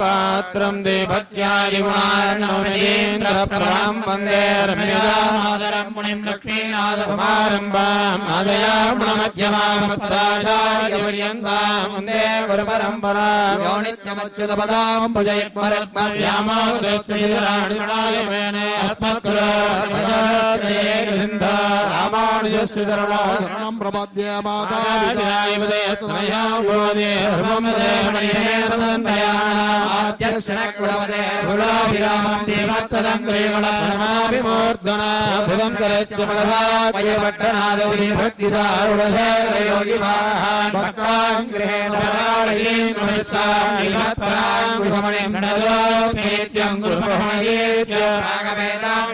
पात्रम् देवत्यायुमार्णवनिजेन्द्रप्रणाम् वंदे मुनिम् लक्ष्मीनाथसमारम्भाम् आदया गुणमध्यमामस्पदाचार्यपर्यन्ताम् वंदे गुरुपरम्परा। योनित्यमच्युतपदाम् भुजयत्मरत्मर्यामादस्यैराणिगुणायमेनेऽस्मत्कुलरामानुजस्य तरुणाचरणम् प्रपद्ये माता விஷயத்தம் நமாமி விண்ணாதமலைசோர் வில்லிபுத்தோருண்ணகாலம் பொருளார்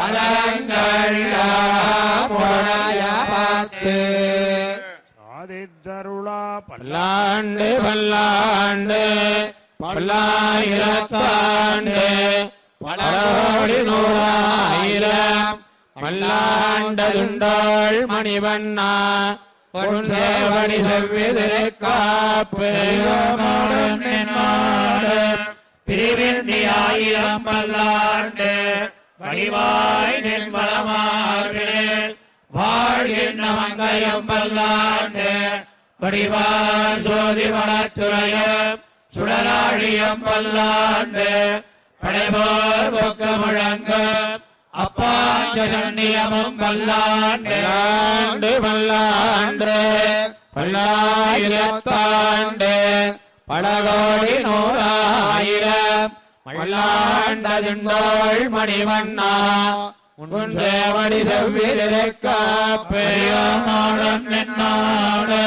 பதங்கள் போனாய பார்த்து ஆதித்தருளா பல்லாண்டு பல்லாண்டு பல்லாயிரத்தாண்டு பலோடி நூறாயிரம் பல்லாண்டதுண்டாள் மணிவண்ணா பொன்சேவடி செவ்விதிரை காப்பு பிரிவின்றி ஆயிரம் பல்லாண்டு வடிவாய் நின்மலமார்களே வாழ்கின்ற மங்கையம் பல்லாண்டு வடிவார் சோதி வளத்துறையம் சுடராழியம் பல்லாண்டு படைபோர் பொக்க முழங்க அப்பாஞ்சன்னியமும் பல்லாண்டு பல்லாண்டு பல்லாயிரத்தாண்டு பல கோடி நூறாயிரம் பல்லாண்டதுண்டோள் மணிவண்ணா. உன் சேவடி செவ்விரை காப்பேயோடன் நின்னாடு.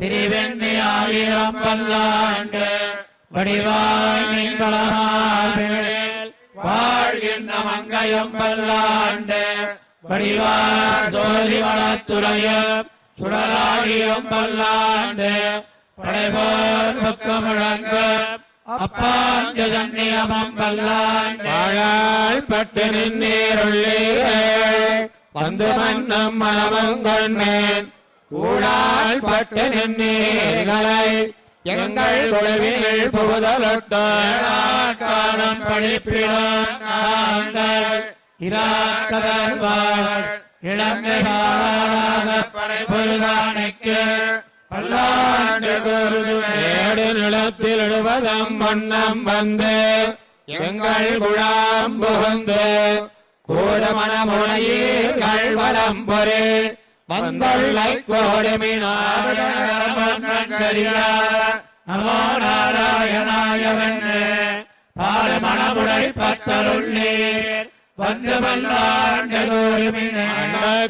திரிவெண்ணி ஆயிரம் பல்லாண்டு. வடிவாய் வாழ்கின்ற மங்கையம் பல்லாண்டு. வடிவார் சோதி வளத்துறையம் சுடராடியம் பல்லாண்டு. படைபோர் பக்கம் முழங்க அப்பாஞ்சன்னியமம் பல்லாண்டு வாழாள் பட்டு நின்னீருள்ளே வந்து மன்னம் மனமங்கொள்மேன் கூடாள் பட்டு நின்னீர்களை எங்கள் குழுவினில் புகுதலொட்டாலம் படிப்பிடம் நாங்கள் இராக்கதர்வாள் இளங்காக படைப்புதானுக்கு பல்லாண்டு ஏடு நிலத்தில் இடுவதம் வண்ணம் வந்து எங்கள் குழாம் புகுந்து கூடமணமுனையில் கழ்வலம் பொரு வந்தொல்லை கோடுமினார் நமோ நாராயணாயவன்னு பாலமணமுடை பத்தருள்ளீர். வந்து வல்லாண்டு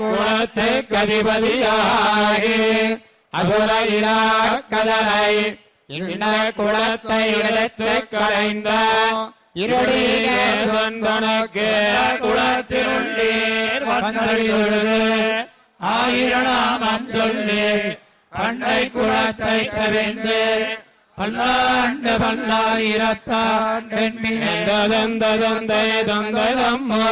குணத்து கதிபதியாகி அசுர கதனை இந்த குளத்தை எடுத்து களைந்த இருடியே சொந்தனுக்கு குளத்தினுள்ளீர் வந்தொழுது ஆயிரம் சொல்லி பண்டை குளத்தை கவிழ்ந்து பல்லாண்டு பல்லாயிரத்தாண்டென்மிதந்ததை தொந்ததம்மோ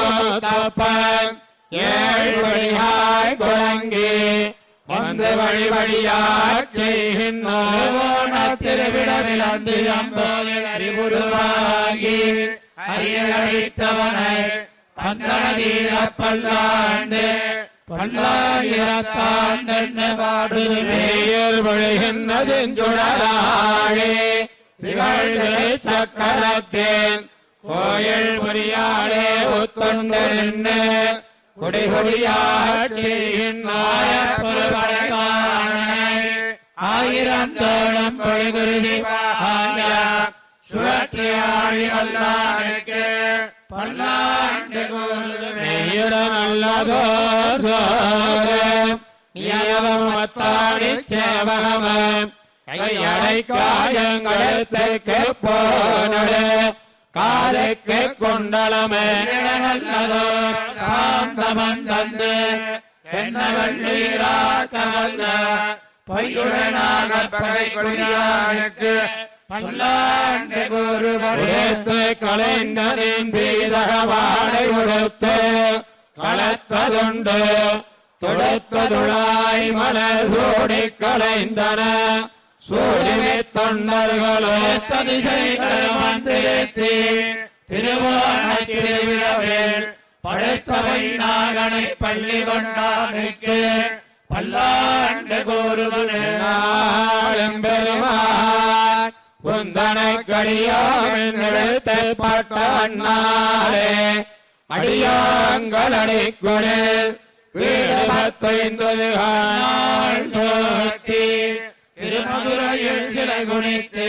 தப்பன் ஏழ் வழியாய் குழங்கி வந்து வழி வழியாய் செய்கின்றோன திருவிடமிழந்து அம்போதில் அறிவுருவாகி அரியழித்தவனை பந்தனதீர பல்லாண்டு பல்லாயிரத்தாண்டு பாடுதேயர் வழிகின்றதுஞ்சுடராழே திகழ்திரை சக்கரத்தேன். கோயில் புரியாளே ஒத்தொண்டரென்னு ஆயிரம் தோழம் பொழுகுருதி சுழற்றியாழி வல்லானுக்கு பல்லாண்டு நல்லதோ நியமத்தாடி கையடை காயங்களுக்கு போனடு. காலைக்கு கொண்டளமே. நல்லதோ சாந்தமன் தந்து என்னவள்ளீராக்கவல்ல பையுடனாக பகை கொடியானுக்கு பல்லாண்டு கூறுபடுத்து கலைந்தனின் பீதகவாடை உடுத்து களத்ததுண்டு தொடுத்ததுழாய் மலர் சூடி கலைந்தன சூரியனை தொண்டர்களே திசைகள் வந்திருத்தி திருவோண திருவிழவில் படைத்தவை நாகனை பள்ளி கொண்டானுக்கு பல்லாண்டு கூறுவன் பெருமான் உந்தனை கடியோடு பட்ட அண்ணாலே அடியாங்கள் அடிக்குடல் வீடு பத்தைந்தது தோத்தி திருமதுரையில் சிலை குனித்து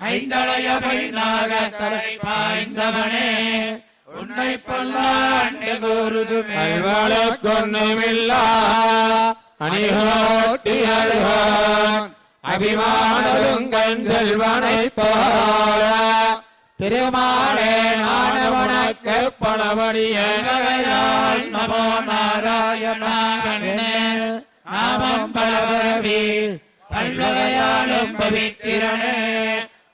ஐந்தளையவை நாகத்தலை பாய்ந்தவனே உன்னை பல்லாண்டு கூறுதுமே. கொன்னுமில்லா அணிகோட்டி அருகோன் அபிமானருங்கன் செல்வனை போல. திருமாலே நானவனக்கு பணவடியால் நமோ நாராயணாகனே நாமம் பலவரவி அல்லவையாலும் பவித்திரனே.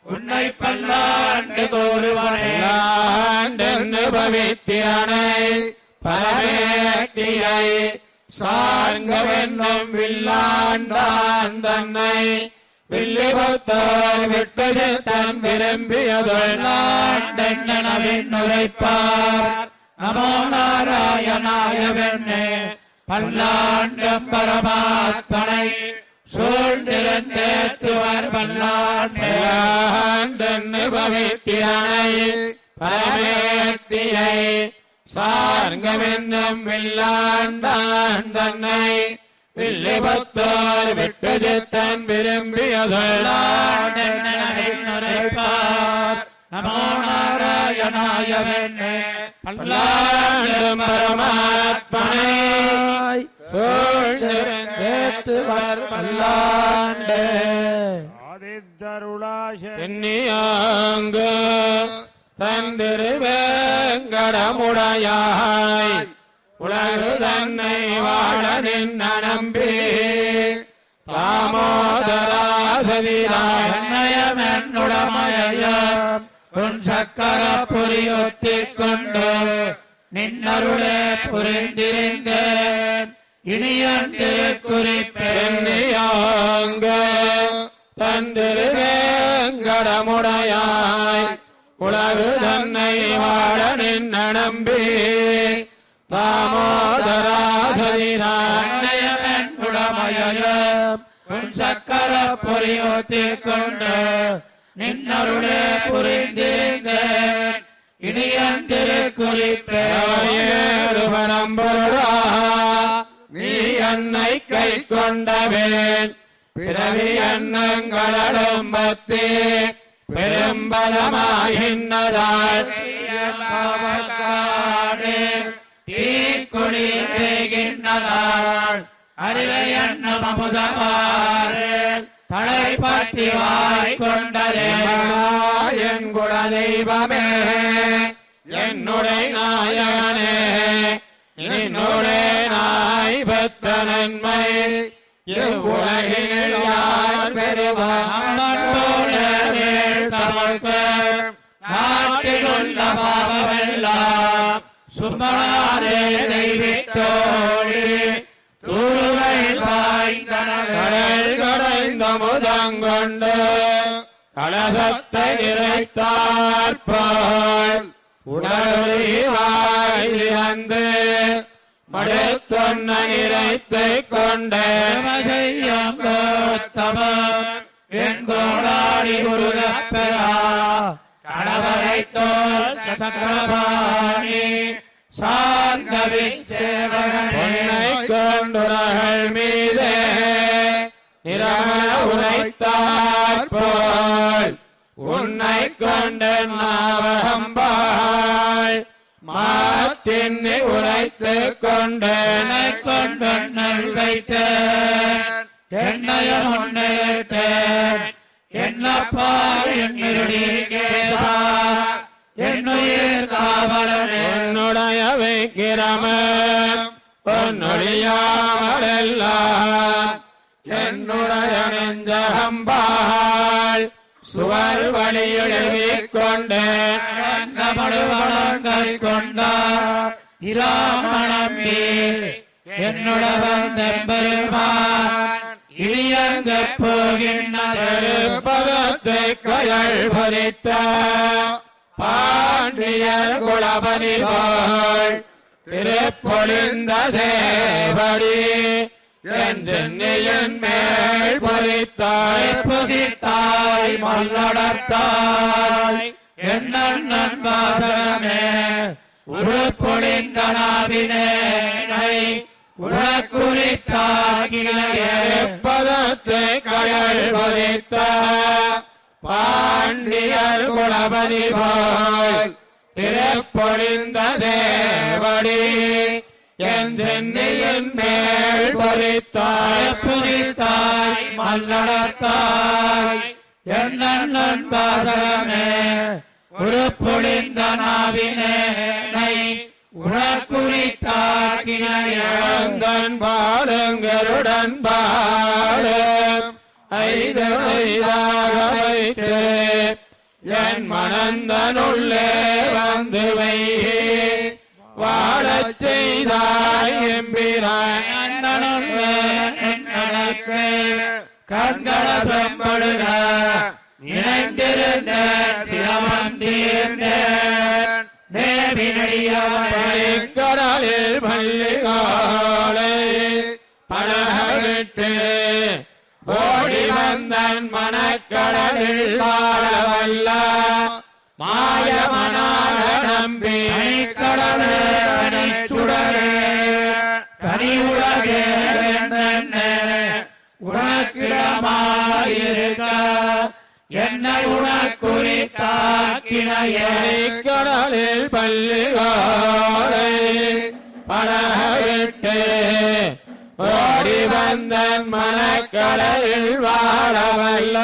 உன்னை பல்லாண்டு கோருவாண்டு பவித்திரனை. பரவேட்டியை சார்ந்தவென்னும் வில்லாண்டான் தன்னை. வில்லிபுத்தோர் விட்டது தன் விரும்பியதொல்லாண்டென்னவின் உரைப்பார் நமோ நாராயணாயவெண்ணே பல்லாண்டு பரமாத்மனை சூழ்ந்திருந்தேத்துவர் பல்லாண்டு பவித்திரனை பரமேத்தியை சார்கமென்னும் வில்லாண்டான் தன்னை வில்லிபுத்தோர் விட்டு தன் விரும்பியதொல்லாண்டென்னவின் நமோ நாராயணாயவென்னே பல்லாண்டு பரமாத்மனை சூழ்ந்திருந்த சூழ்ந்திருந்தேத்துவர் பல்லாண்டு தென்னியாங்கு தந்திருவேங்கடமுடையாய் உலகு தன்னை வாழ நின்ன நம்பி தாமோதராசதிராயமென்னுடமயம் உன் சக்கர புரியுத்திக் கொண்டு நின்னருளே புரிந்திருந்தேன். இனியன் தந்திரு வேங்கடமுடையாய் உலகு தன்னை வாழ நின்ன நம்பி தாமோதராசதிராயமென்னுடமயம் சக்கர புரியுத்திக் கொண்டு நின்னருளே புரிந்திருந்தேன். இனியன் திருக்குறிப்பேருபரம்பொருளா நம்புகிறார் என்னை கை கொண்டவேன். பிறவி எண்ணங்களும் பத்தி பெரும்பலமாயின்னதால் தீக்குடி பெய்கின்றதால் அறிவை எண்ணம் அமுதமாறு தலை பற்றி வாய் கொண்டதே. என் குல தெய்வமே என்னுடைய நாயகனே என்னுடைய நாய் நன்மை இவ்வுலகினில் யார் பெறுவான் தமிழ்க்கு நாட்டிலுள்ள பாவமெல்லாம் சும்மனாரே தெய்வித்தோழி தூருவையில் பாய்ந்தனகடல் கடைந்த முதங்கொண்டு கலசத்தை நிறைத்தாற்போல் உடலி வாய்ந்து மடுத்தொன்ன நிறைத்துக் கொண்டு செய்யும் கோத்தமம் என் கோடாடி குருதப்பெறா கடவரை தோல் சக்கரபாணி சார்கவி சேவகனை கொண்டுரகள் மீதே. நிரமண உரைத்தார் போல். உன்னை கொண்டு நாவகம்பாள். மாத்தின்னி உரைத்து கொண்டு கொண்டு நல் வைத்தேன் என்னையும் முன்னிட்டேன் என்னப்பா என்னுடைய கேசா என்னுயிர் காவலனே. என்னுடைய வைக்கிறமன் பொன்னொழியாமலெல்லாம் என்னுடைய நெஞ்சகம்பாள் சுவர் வழியெழுதிக் கொண்டேன் மடுவளங்கள் கொண்டார் இராமணம்பி என்னுடவன் தெம்பெருமான் இழியங்க போகின்ற பகத்தை கயல் பறித்த பாண்டியர் குலபதி திருப்பொழிந்த சேவடி என்றென்னையின் மேல் பறித்தாய் புசித்தாய் மல்லடத்தாய் என்னன் வாசனமே உருப்பொழிந்த நாவினே உனக்குறித்தாகினையே பதத்தை கயல் பறித்த பாண்டியர் குலபதி போல் திருப்பொழிந்த சேவடி. என்றென்னையின் மேல் பொறித்தாய் புரித்தாய் மல்லடத்தாய். என்னன் பாசனமே உருப்பொழிந்த நாவினே உனக்குறித்தாக்கினையே. தன் பாலுங்கருடன் பாலும் ஐந்து ஐதாக வைத்து. என் மனந்தனுள்ளே செய்தாய் எம்பிராய் எனக்கு கண்கள செம்படுக. நினைந்திருந்த சிரமம் தீர்ந்தேன் கடலில் பள்ளிகாலை பழகிட்டு ஓடி வந்தன் மனக்கடலில் வாழவல்ல நம்பி கடலே தனி உலகே உனக்கிடமாயிருக்க. என்னை உனக்குறித்தாக்கினையே கடலில் பள்ளிகாலை பழகிட்டு ஓடி வந்த மனக்கடலில் வாழவல்ல.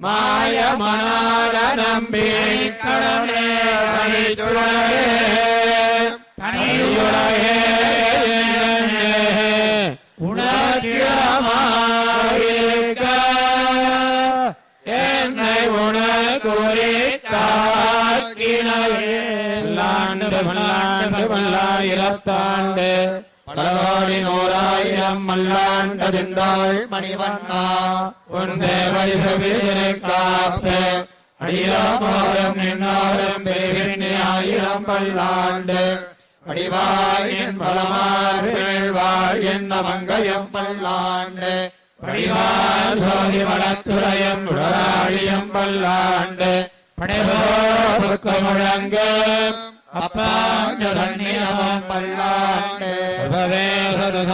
மாய மனாட நம்பி கடலே தனிச்சுடரே தனியுலகே உணர்கிடமாயிருக்க என்னை உணகுறித்தாக்கினையே பல்லாண்டு பல்லாண்டு பல்லாயிரத்தாண்டு பலகோடி நூறாயிரம் மல்லாண்டு திண்டாள் மணிவண்ணா உன் தேவடி செவிதினை காத்து அடியாமோரம் நின்னாரம் பெருவின் ஆயிரம் பல்லாண்டு படிவாயின் என் பலமார்கள் வாழ் மங்கையம் பல்லாண்டு. படிவால் சோதி வளத்துறையம் உடலாழியம் பல்லாண்டு. படைவோர்க்கு முழங்கு. அப்பாஞ்சதன்னியமம் பல்லாண்டு. உபதேசதுசாகாலே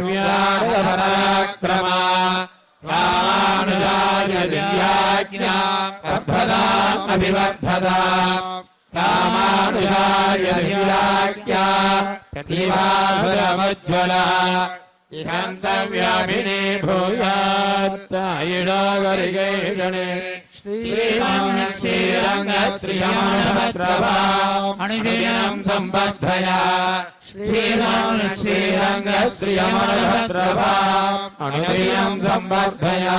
வியாத பராக்கிரமா. ராமானுஜாய திவ்யாஜ்ஞா கர்ப்பதாம் அபிவர்த்ததா याग्या प्रतिभामुज्ज्वलान्तव्याभिने भोगायिणा गि गै श्री सम्बद्धया श्रीराम् श्रीरङ्गियाणप्रभा सम्बद्धया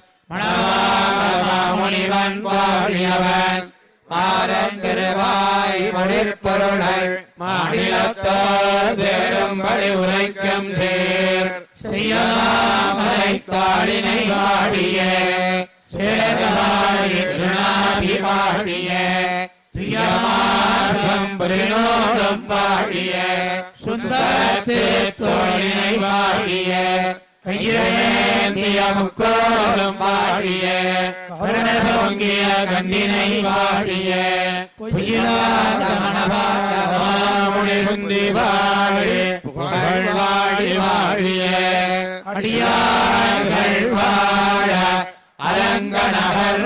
வாழியவன் மாறந்திருவாய் மணிற்பொருளை மாநிலத்தோர் சேரும்படி உரைக்கும் சேர் செய்யாமலை தாளினை வாழிய சேரகாய் திருநாபி வாழிய துயமார்கம் பரினோடும் வாழிய சுந்தரத்து தோழினை வாடிய கையிலேந்திய முக்கோடும் வாழிய கருணோங்கிய கண்டினை வாழிய புயிலாத மணவாழி வாழி புகழ் வாழி. வாழிய அடியார்கள் வாழ அரங்கநகர்